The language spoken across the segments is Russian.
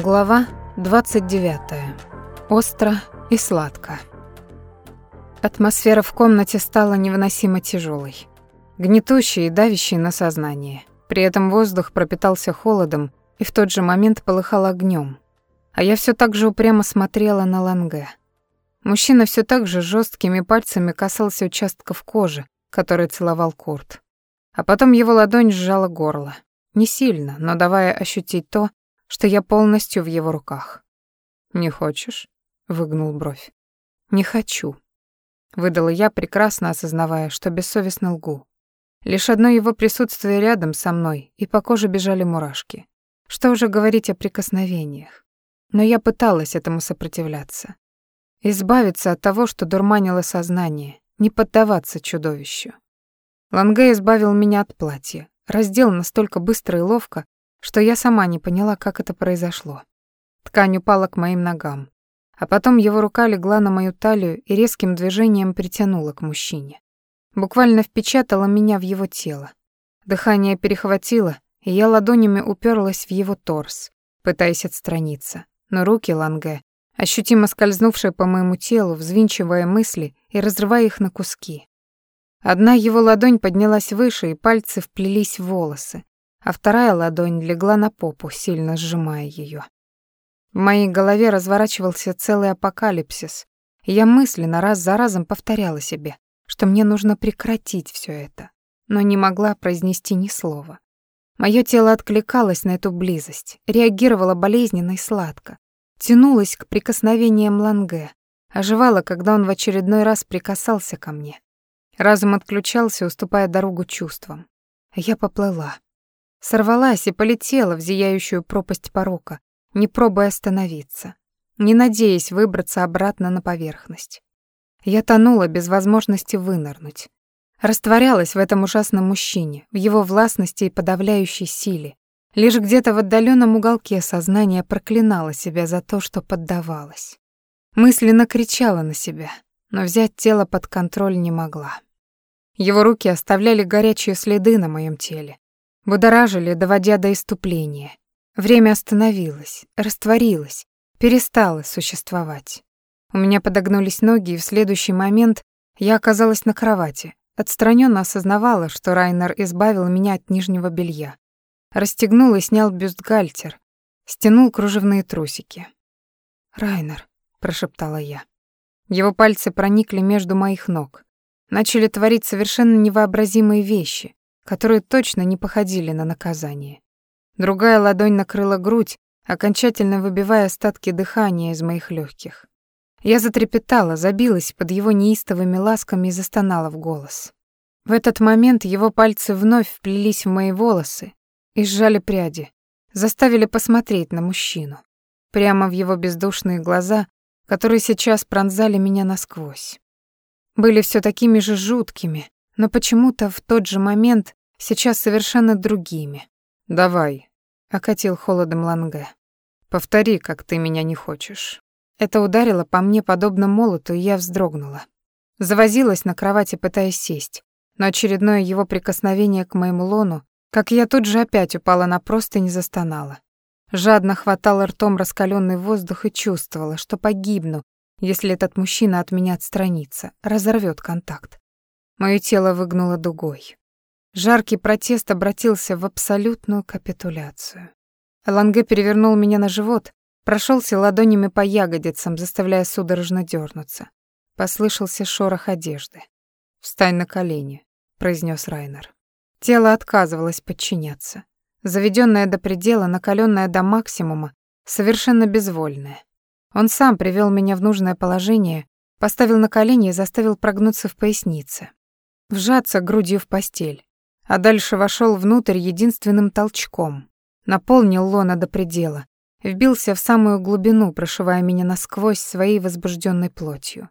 Глава 29. Остро и сладко. Атмосфера в комнате стала невыносимо тяжелой, гнетущей и давящей на сознание. При этом воздух пропитался холодом и в тот же момент полыхал огнем. А я все так же упрямо смотрела на Ланге. Мужчина все так же жесткими пальцами касался участков кожи, который целовал Курт. А потом его ладонь сжала горло. Не сильно, но давая ощутить то, что я полностью в его руках. «Не хочешь?» — выгнул бровь. «Не хочу», — выдала я, прекрасно осознавая, что бессовестно лгу. Лишь одно его присутствие рядом со мной, и по коже бежали мурашки. Что уже говорить о прикосновениях. Но я пыталась этому сопротивляться. Избавиться от того, что дурманило сознание, не поддаваться чудовищу. Ланге избавил меня от платья, раздел настолько быстро и ловко, что я сама не поняла, как это произошло. Ткань упала к моим ногам, а потом его рука легла на мою талию и резким движением притянула к мужчине. Буквально впечатала меня в его тело. Дыхание перехватило, и я ладонями уперлась в его торс, пытаясь отстраниться. Но руки Ланге, ощутимо скользнувшие по моему телу, взвинчивая мысли и разрывая их на куски. Одна его ладонь поднялась выше, и пальцы вплелись в волосы, а вторая ладонь легла на попу, сильно сжимая ее. В моей голове разворачивался целый апокалипсис, и я мысленно раз за разом повторяла себе, что мне нужно прекратить все это, но не могла произнести ни слова. Мое тело откликалось на эту близость, реагировало болезненно и сладко, тянулось к прикосновениям Ланге, оживало, когда он в очередной раз прикасался ко мне. Разум отключался, уступая дорогу чувствам. Я поплыла, Сорвалась и полетела в зияющую пропасть порока, не пробуя остановиться, не надеясь выбраться обратно на поверхность. Я тонула без возможности вынырнуть. Растворялась в этом ужасном мужчине, в его властности и подавляющей силе. Лишь где-то в отдаленном уголке сознания проклинала себя за то, что поддавалась. Мысленно кричала на себя, но взять тело под контроль не могла. Его руки оставляли горячие следы на моем теле, будоражили, доводя до иступления. Время остановилось, растворилось, перестало существовать. У меня подогнулись ноги, и в следующий момент я оказалась на кровати. Отстраненно осознавала, что Райнер избавил меня от нижнего белья. Расстегнул и снял бюстгальтер, стянул кружевные трусики. «Райнер», — прошептала я. Его пальцы проникли между моих ног. Начали творить совершенно невообразимые вещи, которые точно не походили на наказание. Другая ладонь накрыла грудь, окончательно выбивая остатки дыхания из моих легких. Я затрепетала, забилась под его неистовыми ласками и застонала в голос. В этот момент его пальцы вновь вплелись в мои волосы и сжали пряди, заставили посмотреть на мужчину, прямо в его бездушные глаза, которые сейчас пронзали меня насквозь. Были все такими же жуткими, но почему-то в тот же момент сейчас совершенно другими. «Давай», — окатил холодом Ланге. «Повтори, как ты меня не хочешь». Это ударило по мне подобно молоту, и я вздрогнула. Завозилась на кровати, пытаясь сесть, но очередное его прикосновение к моему лону, как я тут же опять упала на простынь и застонала. Жадно хватала ртом раскаленный воздух и чувствовала, что погибну, если этот мужчина от меня отстранится, разорвет контакт. Моё тело выгнуло дугой. Жаркий протест обратился в абсолютную капитуляцию. Ланге перевернул меня на живот, прошелся ладонями по ягодицам, заставляя судорожно дернуться. Послышался шорох одежды. «Встань на колени», — произнес Райнер. Тело отказывалось подчиняться. Заведенное до предела, накаленное до максимума, совершенно безвольное. Он сам привел меня в нужное положение, поставил на колени и заставил прогнуться в пояснице. Вжаться грудью в постель а дальше вошел внутрь единственным толчком, наполнил лона до предела, вбился в самую глубину, прошивая меня насквозь своей возбужденной плотью.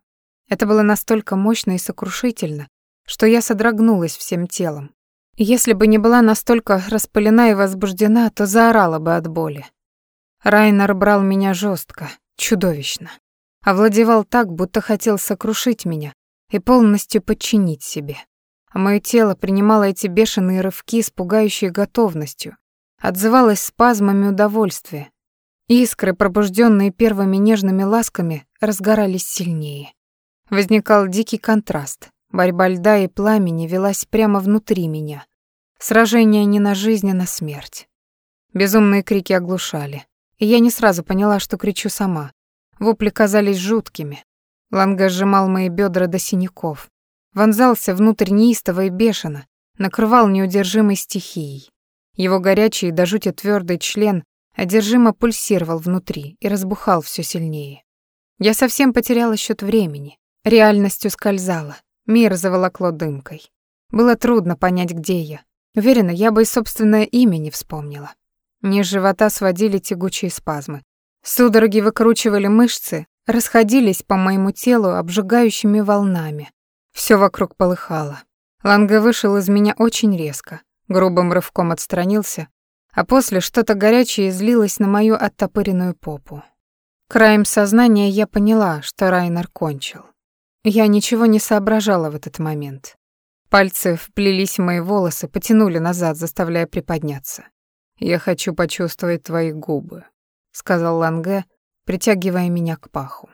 Это было настолько мощно и сокрушительно, что я содрогнулась всем телом. Если бы не была настолько распылена и возбуждена, то заорала бы от боли. Райнер брал меня жестко, чудовищно. Овладевал так, будто хотел сокрушить меня и полностью подчинить себе а мое тело принимало эти бешеные рывки с пугающей готовностью, отзывалось спазмами удовольствия. Искры, пробужденные первыми нежными ласками, разгорались сильнее. Возникал дикий контраст. Борьба льда и пламени велась прямо внутри меня. Сражение не на жизнь, а на смерть. Безумные крики оглушали. И я не сразу поняла, что кричу сама. Вопли казались жуткими. Ланга сжимал мои бедра до синяков. Вонзался внутрь неистово и бешено, накрывал неудержимой стихией. Его горячий до жути твердый член одержимо пульсировал внутри и разбухал все сильнее. Я совсем потеряла счет времени. Реальность ускользала. Мир заволокло дымкой. Было трудно понять, где я. Уверена, я бы и собственное имя не вспомнила. Низ живота сводили тягучие спазмы. Судороги выкручивали мышцы, расходились по моему телу обжигающими волнами. Все вокруг полыхало. Ланга вышел из меня очень резко, грубым рывком отстранился, а после что-то горячее излилось на мою оттопыренную попу. Краем сознания я поняла, что Райнер кончил. Я ничего не соображала в этот момент. Пальцы вплелись в мои волосы, потянули назад, заставляя приподняться. «Я хочу почувствовать твои губы», — сказал Ланге, притягивая меня к паху.